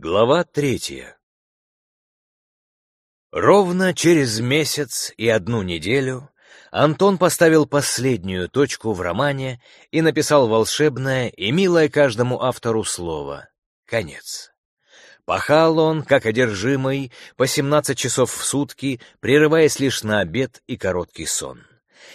Глава третья Ровно через месяц и одну неделю Антон поставил последнюю точку в романе и написал волшебное и милое каждому автору слово «Конец». Пахал он, как одержимый, по 17 часов в сутки, прерываясь лишь на обед и короткий сон.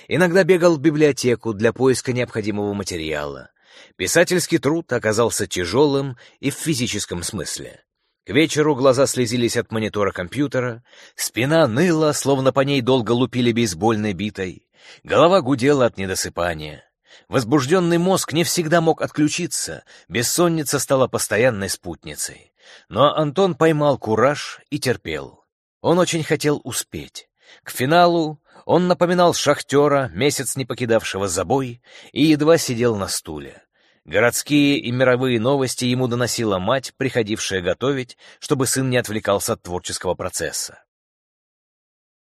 Иногда бегал в библиотеку для поиска необходимого материала. Писательский труд оказался тяжелым и в физическом смысле. К вечеру глаза слезились от монитора компьютера, спина ныла, словно по ней долго лупили бейсбольной битой, голова гудела от недосыпания. Возбужденный мозг не всегда мог отключиться, бессонница стала постоянной спутницей. Но Антон поймал кураж и терпел. Он очень хотел успеть. К финалу он напоминал шахтера, месяц не покидавшего забой, и едва сидел на стуле. Городские и мировые новости ему доносила мать, приходившая готовить, чтобы сын не отвлекался от творческого процесса.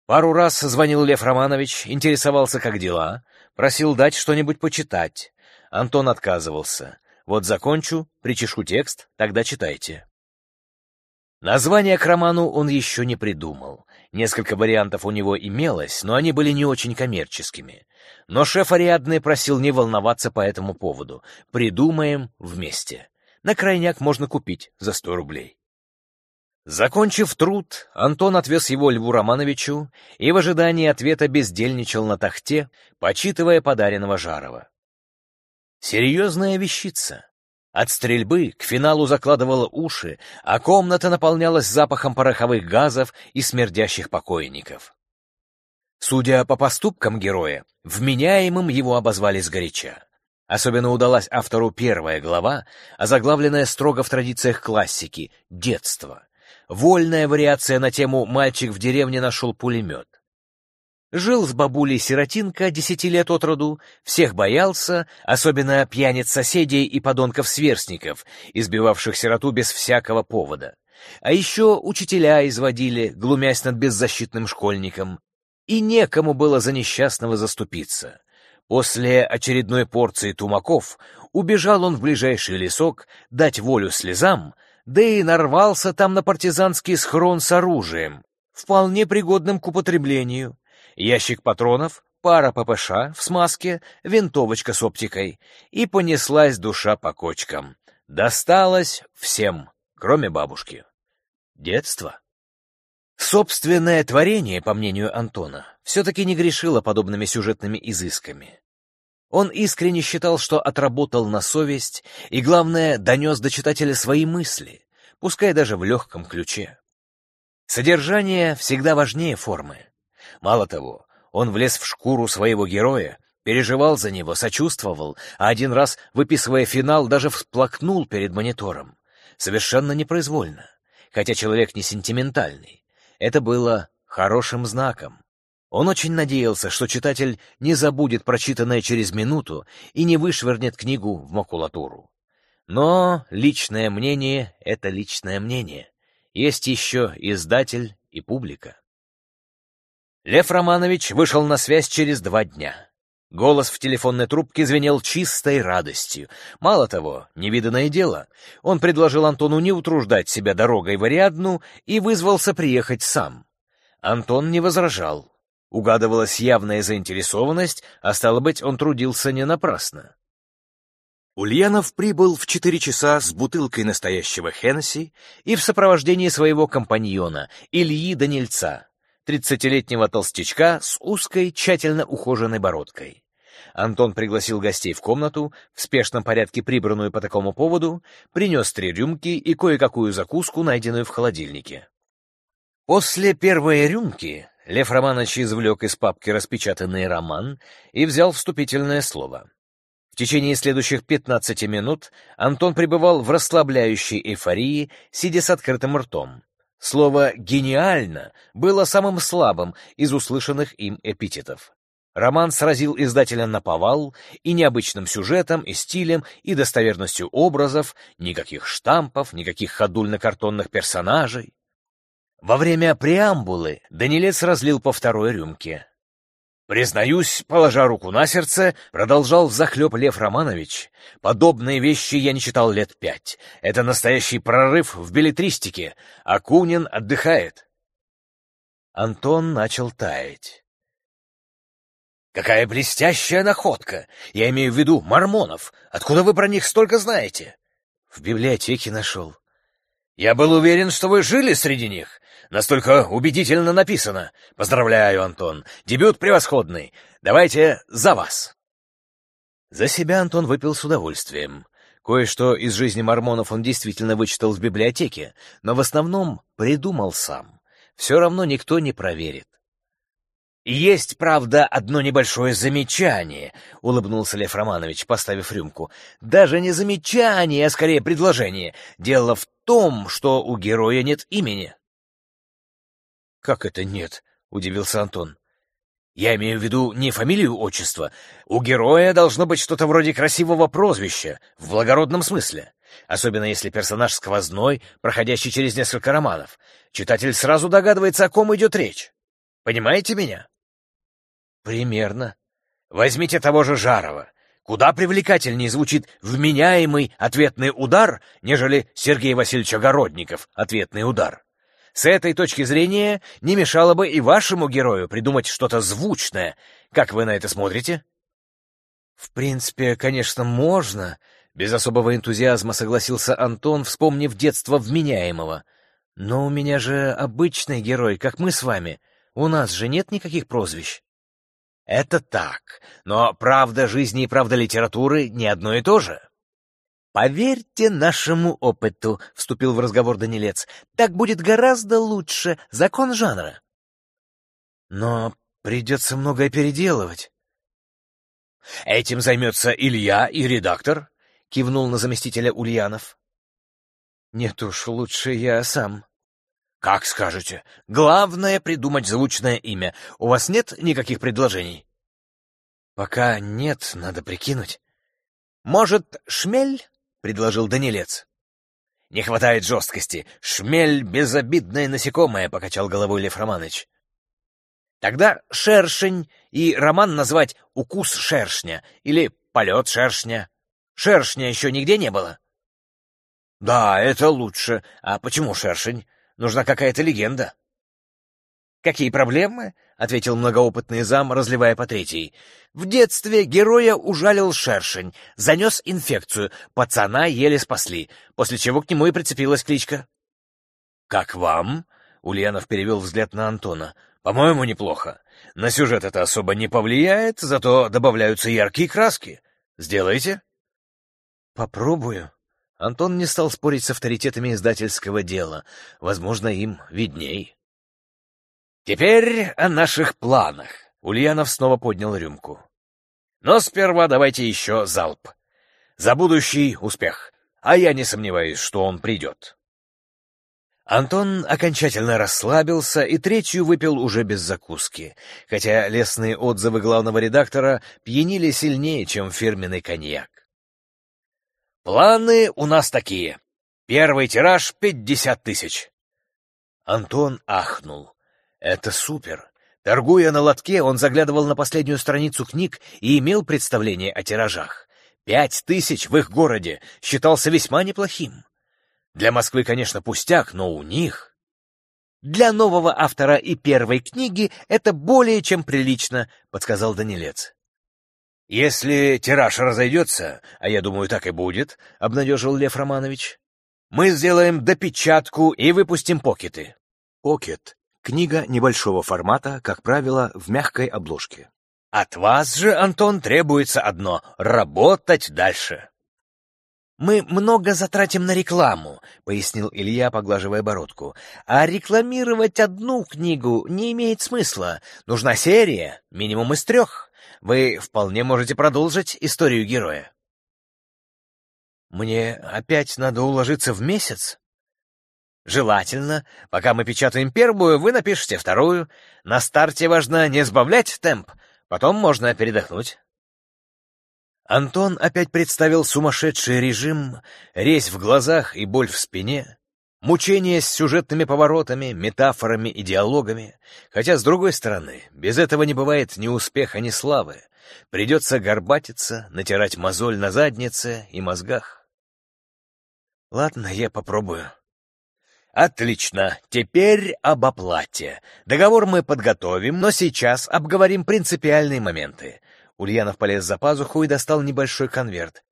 Пару раз звонил Лев Романович, интересовался, как дела, просил дать что-нибудь почитать. Антон отказывался. «Вот закончу, причешу текст, тогда читайте». Название к роману он еще не придумал. Несколько вариантов у него имелось, но они были не очень коммерческими. Но шеф Ариадны просил не волноваться по этому поводу. Придумаем вместе. На крайняк можно купить за сто рублей. Закончив труд, Антон отвез его Льву Романовичу и в ожидании ответа бездельничал на тахте, почитывая подаренного Жарова. Серьезная вещица. От стрельбы к финалу закладывала уши, а комната наполнялась запахом пороховых газов и смердящих покойников. Судя по поступкам героя, вменяемым его обозвали сгоряча. Особенно удалась автору первая глава, озаглавленная строго в традициях классики «Детство». Вольная вариация на тему «Мальчик в деревне нашел пулемет». Жил с бабулей сиротинка десяти лет от роду, всех боялся, особенно пьяниц соседей и подонков-сверстников, избивавших сироту без всякого повода. А еще учителя изводили, глумясь над беззащитным школьником. И некому было за несчастного заступиться. После очередной порции тумаков убежал он в ближайший лесок дать волю слезам, да и нарвался там на партизанский схрон с оружием, вполне пригодным к употреблению ящик патронов, пара ППШ в смазке, винтовочка с оптикой, и понеслась душа по кочкам. Досталось всем, кроме бабушки. Детство. Собственное творение, по мнению Антона, все-таки не грешило подобными сюжетными изысками. Он искренне считал, что отработал на совесть и, главное, донес до читателя свои мысли, пускай даже в легком ключе. Содержание всегда важнее формы. Мало того, он влез в шкуру своего героя, переживал за него, сочувствовал, а один раз, выписывая финал, даже всплакнул перед монитором. Совершенно непроизвольно, хотя человек не сентиментальный. Это было хорошим знаком. Он очень надеялся, что читатель не забудет прочитанное через минуту и не вышвырнет книгу в макулатуру. Но личное мнение — это личное мнение. Есть еще издатель и публика. Лев Романович вышел на связь через два дня. Голос в телефонной трубке звенел чистой радостью. Мало того, невиданное дело, он предложил Антону не утруждать себя дорогой в Ариадну и вызвался приехать сам. Антон не возражал. Угадывалась явная заинтересованность, а стало быть, он трудился не напрасно. Ульянов прибыл в четыре часа с бутылкой настоящего Хеннесси и в сопровождении своего компаньона Ильи Данильца, тридцатилетнего толстячка с узкой, тщательно ухоженной бородкой. Антон пригласил гостей в комнату, в спешном порядке прибранную по такому поводу, принес три рюмки и кое-какую закуску, найденную в холодильнике. После первой рюмки Лев Романович извлек из папки распечатанный роман и взял вступительное слово. В течение следующих пятнадцати минут Антон пребывал в расслабляющей эйфории, сидя с открытым ртом. Слово «гениально» было самым слабым из услышанных им эпитетов. Роман сразил издателя на повал и необычным сюжетом, и стилем, и достоверностью образов, никаких штампов, никаких ходульно-картонных персонажей. Во время преамбулы Данилец разлил по второй рюмке. Признаюсь, положа руку на сердце, продолжал взахлеб Лев Романович. Подобные вещи я не читал лет пять. Это настоящий прорыв в билетристике. Акунин отдыхает. Антон начал таять. «Какая блестящая находка! Я имею в виду мормонов. Откуда вы про них столько знаете?» «В библиотеке нашел». «Я был уверен, что вы жили среди них. Настолько убедительно написано. Поздравляю, Антон. Дебют превосходный. Давайте за вас. За себя Антон выпил с удовольствием. Кое-что из жизни мормонов он действительно вычитал в библиотеке, но в основном придумал сам. Все равно никто не проверит. «Есть, правда, одно небольшое замечание», — улыбнулся Лев Романович, поставив рюмку. «Даже не замечание, а скорее предложение. Дело в том, что у героя нет имени». «Как это нет?» — удивился Антон. «Я имею в виду не фамилию, отчество. У героя должно быть что-то вроде красивого прозвища, в благородном смысле. Особенно если персонаж сквозной, проходящий через несколько романов. Читатель сразу догадывается, о ком идет речь. Понимаете меня?» «Примерно. Возьмите того же Жарова. Куда привлекательнее звучит вменяемый ответный удар, нежели Сергей Васильевич Огородников ответный удар. С этой точки зрения не мешало бы и вашему герою придумать что-то звучное. Как вы на это смотрите? В принципе, конечно, можно. Без особого энтузиазма согласился Антон, вспомнив детство вменяемого. Но у меня же обычный герой, как мы с вами. У нас же нет никаких прозвищ. Это так, но правда жизни и правда литературы не одно и то же. «Поверьте нашему опыту», — вступил в разговор Данилец. «Так будет гораздо лучше. Закон жанра». «Но придется многое переделывать». «Этим займется Илья и редактор», — кивнул на заместителя Ульянов. «Нет уж, лучше я сам». «Как скажете. Главное — придумать звучное имя. У вас нет никаких предложений?» «Пока нет, надо прикинуть». «Может, Шмель?» — предложил Данилец. «Не хватает жесткости. Шмель — безобидное насекомое», — покачал головой Лев Романович. «Тогда шершень и роман назвать «Укус шершня» или «Полет шершня». Шершня еще нигде не было?» «Да, это лучше. А почему шершень? Нужна какая-то легенда». «Какие проблемы?» — ответил многоопытный зам, разливая по третьей. «В детстве героя ужалил шершень, занес инфекцию, пацана еле спасли, после чего к нему и прицепилась кличка». «Как вам?» — Ульянов перевел взгляд на Антона. «По-моему, неплохо. На сюжет это особо не повлияет, зато добавляются яркие краски. Сделаете?» «Попробую». Антон не стал спорить с авторитетами издательского дела. Возможно, им видней. Теперь о наших планах. Ульянов снова поднял рюмку. Но сперва давайте еще залп. За будущий успех. А я не сомневаюсь, что он придет. Антон окончательно расслабился и третью выпил уже без закуски, хотя лестные отзывы главного редактора пьянили сильнее, чем фирменный коньяк. «Планы у нас такие. Первый тираж — пятьдесят тысяч». Антон ахнул. Это супер. Торгуя на лотке, он заглядывал на последнюю страницу книг и имел представление о тиражах. Пять тысяч в их городе считался весьма неплохим. Для Москвы, конечно, пустяк, но у них... «Для нового автора и первой книги это более чем прилично», — подсказал Данилец. «Если тираж разойдется, а я думаю, так и будет», — обнадежил Лев Романович, «мы сделаем допечатку и выпустим покеты». Покет Книга небольшого формата, как правило, в мягкой обложке. От вас же, Антон, требуется одно — работать дальше. «Мы много затратим на рекламу», — пояснил Илья, поглаживая бородку. «А рекламировать одну книгу не имеет смысла. Нужна серия, минимум из трех. Вы вполне можете продолжить историю героя». «Мне опять надо уложиться в месяц?» Желательно, пока мы печатаем первую, вы напишите вторую. На старте важно не сбавлять темп, потом можно передохнуть. Антон опять представил сумасшедший режим, резь в глазах и боль в спине. Мучения с сюжетными поворотами, метафорами и диалогами. Хотя, с другой стороны, без этого не бывает ни успеха, ни славы. Придется горбатиться, натирать мозоль на заднице и мозгах. Ладно, я попробую. Отлично. Теперь об оплате. Договор мы подготовим, но сейчас обговорим принципиальные моменты. Ульянов полез за пазуху и достал небольшой конверт.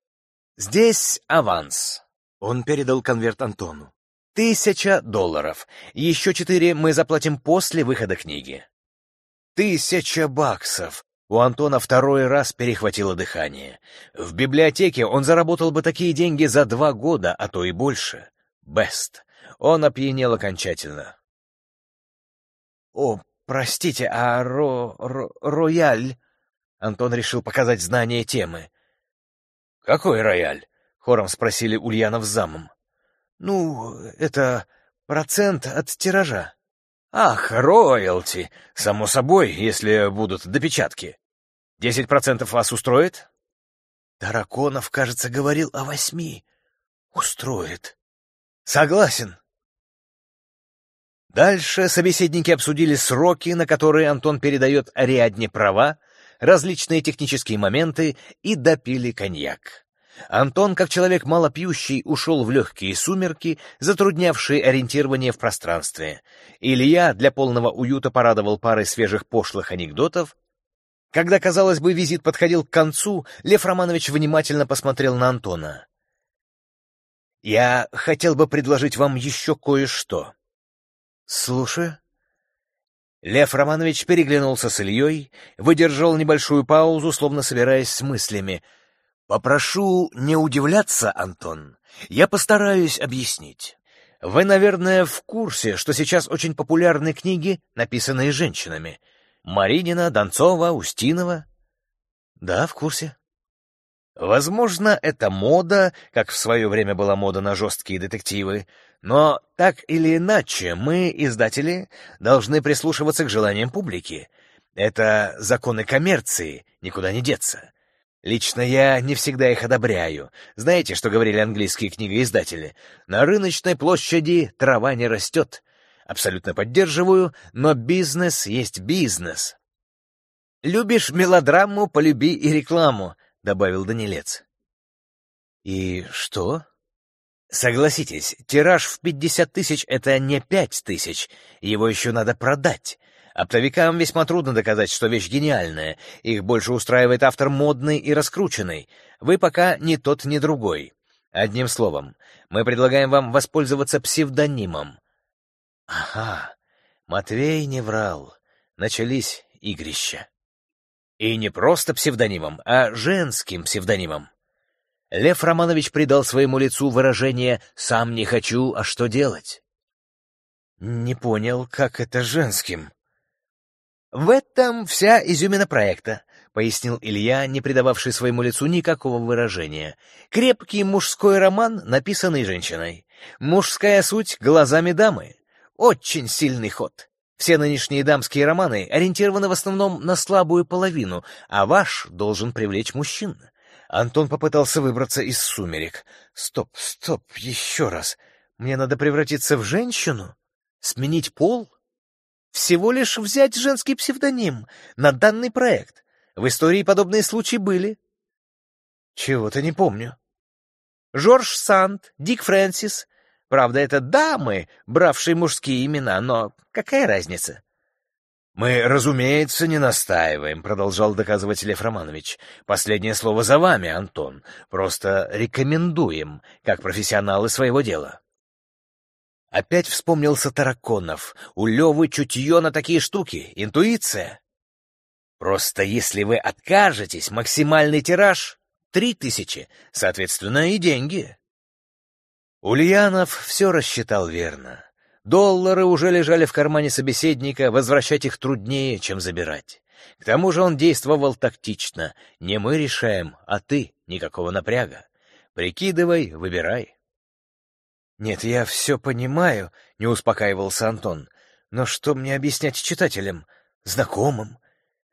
Здесь аванс. Он передал конверт Антону. Тысяча долларов. Еще четыре мы заплатим после выхода книги. Тысяча баксов. У Антона второй раз перехватило дыхание. В библиотеке он заработал бы такие деньги за два года, а то и больше. Бест. Он опьянел окончательно. «О, простите, а ро... ро... рояль?» Антон решил показать знание темы. «Какой рояль?» — хором спросили Ульянов с замом. «Ну, это процент от тиража». «Ах, роялти! Само собой, если будут допечатки. Десять процентов вас устроит?» Тараконов, кажется, говорил о восьми. «Устроит». «Согласен». Дальше собеседники обсудили сроки, на которые Антон передает Ариадне права, различные технические моменты и допили коньяк. Антон, как человек малопьющий, ушел в легкие сумерки, затруднявшие ориентирование в пространстве. Илья для полного уюта порадовал парой свежих пошлых анекдотов. Когда, казалось бы, визит подходил к концу, Лев Романович внимательно посмотрел на Антона. «Я хотел бы предложить вам еще кое-что». «Слушаю». Лев Романович переглянулся с Ильей, выдержал небольшую паузу, словно собираясь с мыслями — Попрошу не удивляться, Антон. Я постараюсь объяснить. Вы, наверное, в курсе, что сейчас очень популярны книги, написанные женщинами. Маринина, Донцова, Устинова. Да, в курсе. Возможно, это мода, как в свое время была мода на жесткие детективы, но так или иначе мы, издатели, должны прислушиваться к желаниям публики. Это законы коммерции, никуда не деться. Лично я не всегда их одобряю. Знаете, что говорили английские книгоиздатели? На рыночной площади трава не растет. Абсолютно поддерживаю, но бизнес есть бизнес. «Любишь мелодраму, полюби и рекламу», — добавил Данилец. «И что?» «Согласитесь, тираж в пятьдесят тысяч — это не пять тысяч, его еще надо продать. Оптовикам весьма трудно доказать, что вещь гениальная. Их больше устраивает автор модный и раскрученный. Вы пока ни тот, ни другой. Одним словом, мы предлагаем вам воспользоваться псевдонимом. Ага, Матвей не врал. Начались игрища. И не просто псевдонимом, а женским псевдонимом. Лев Романович придал своему лицу выражение «сам не хочу, а что делать?» «Не понял, как это женским?» «В этом вся изюмина проекта», — пояснил Илья, не придававший своему лицу никакого выражения. «Крепкий мужской роман, написанный женщиной. Мужская суть глазами дамы. Очень сильный ход. Все нынешние дамские романы ориентированы в основном на слабую половину, а ваш должен привлечь мужчин». Антон попытался выбраться из сумерек. «Стоп, стоп, еще раз. Мне надо превратиться в женщину? Сменить пол?» Всего лишь взять женский псевдоним на данный проект. В истории подобные случаи были. Чего-то не помню. Жорж Санд, Дик Фрэнсис. Правда, это дамы, бравшие мужские имена, но какая разница? «Мы, разумеется, не настаиваем», — продолжал доказывать Лев Романович. «Последнее слово за вами, Антон. Просто рекомендуем, как профессионалы своего дела». Опять вспомнился Тараконов. У Левы чутье на такие штуки, интуиция. Просто если вы откажетесь, максимальный тираж — три тысячи, соответственно, и деньги. Ульянов все рассчитал верно. Доллары уже лежали в кармане собеседника, возвращать их труднее, чем забирать. К тому же он действовал тактично. Не мы решаем, а ты, никакого напряга. Прикидывай, выбирай. «Нет, я все понимаю», — не успокаивался Антон. «Но что мне объяснять читателям? Знакомым?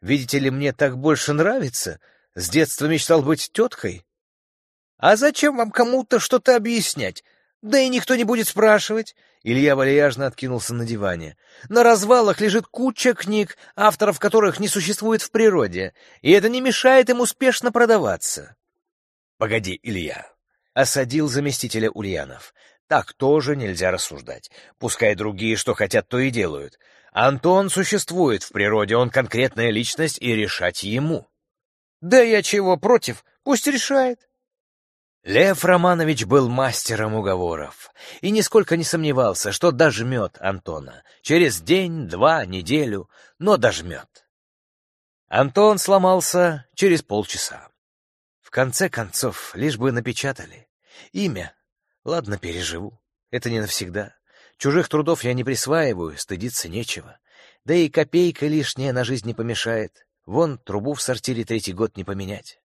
Видите ли, мне так больше нравится. С детства мечтал быть теткой». «А зачем вам кому-то что-то объяснять? Да и никто не будет спрашивать. Илья вальяжно откинулся на диване. На развалах лежит куча книг, авторов которых не существует в природе, и это не мешает им успешно продаваться. Погоди, Илья. Осадил заместителя Ульянов. Так тоже нельзя рассуждать. Пускай другие что хотят, то и делают. Антон существует в природе, он конкретная личность, и решать ему. Да я чего против, пусть решает. Лев Романович был мастером уговоров и нисколько не сомневался, что дожмет Антона. Через день, два, неделю, но дожмет. Антон сломался через полчаса. В конце концов, лишь бы напечатали. Имя. Ладно, переживу. Это не навсегда. Чужих трудов я не присваиваю, стыдиться нечего. Да и копейка лишняя на жизнь не помешает. Вон, трубу в сортире третий год не поменять.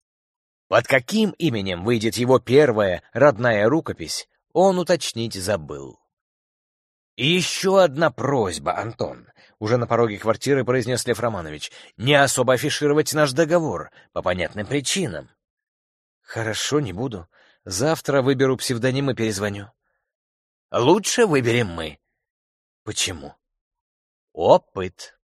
Под каким именем выйдет его первая родная рукопись, он уточнить забыл. «И еще одна просьба, Антон», — уже на пороге квартиры произнес Лев Романович, «не особо афишировать наш договор, по понятным причинам». «Хорошо, не буду. Завтра выберу псевдоним и перезвоню». «Лучше выберем мы». «Почему?» «Опыт».